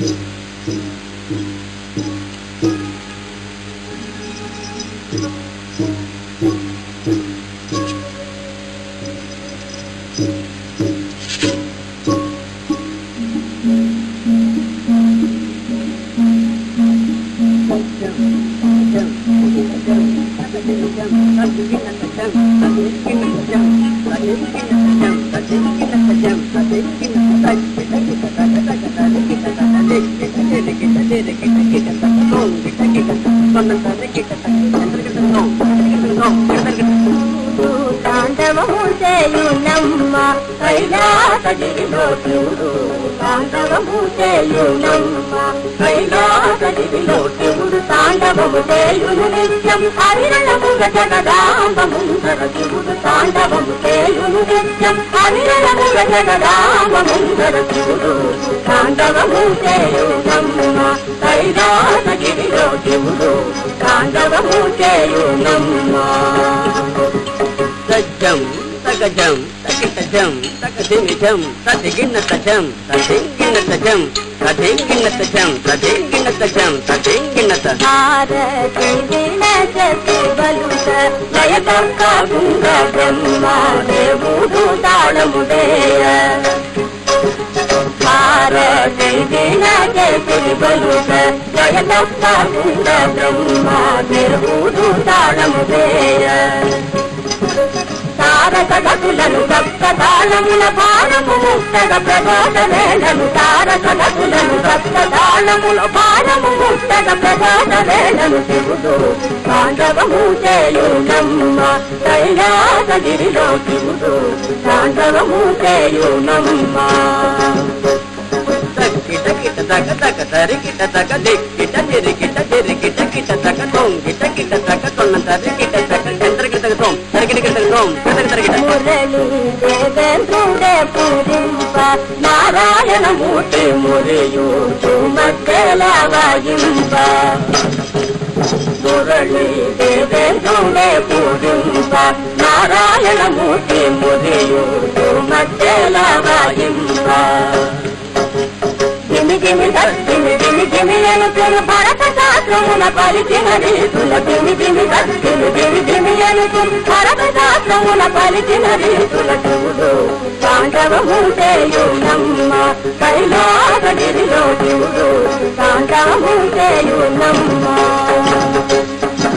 తాండవము చేయునమ్మ కైలాసగిరిలో శివుడు తాండవము చేయునమ్మ కైలాసగిరిలో శివుడు తాండవము చేయును నిత్యం అవిరళముగ జగదాంబముందర శివుడు తాండవము చేయును నిత్యం అవిరళముగ జగదాంబముందర శివుడు. తాండవము చేయునమ్మ కైలాసగిరిలో శివుడు. తాండవము చేయునమ్మ సజ్జం సగజం తగిటజం తగదిమిజం తదిగిన్నతజం తదింగిన్నతజం తదింగిన్నతజం తదింగిన్నతజం తదింగిన్నత బ్రహ్మ దేవుడు తాళముదేయ బలుక జయతప్ప బ్రహ్మ దేవుడు తాళముదేయ తారక గతులను సప్త తాళముల భారము ముట్టగ ప్రబోధ వేళను తారక గతులను సప్త తాళముల భారము ముట్టగ ప్రబోధ వేళను శివుడు తాండవము చేయునమ్మ కైలాసగిరిలో శివుడు తాండవము చేయునమ్మ తక్కిట కిట తగ తగ తరికిట తగ దిక్కిట మధ్యల వాయింప మురళి దేవేంద్రుడే పూజింప నారాయణమూర్తి మురియూచు మధ్యల వాయింప జిమి జిమి దత్తిమి జిమి జిమి అనుకుని భరత శాస్త్రమున పలికిన రీతుల జిమి జిమి దత్తిమి జిమి జనుకు అనుకుని భరత శాస్త్రమున పలికిన రీతుల శివుడు తాండవముంటే చేయునమ్మ కైలాసగిరిలో శివుడు తాండవముంటే చేయునమ్మ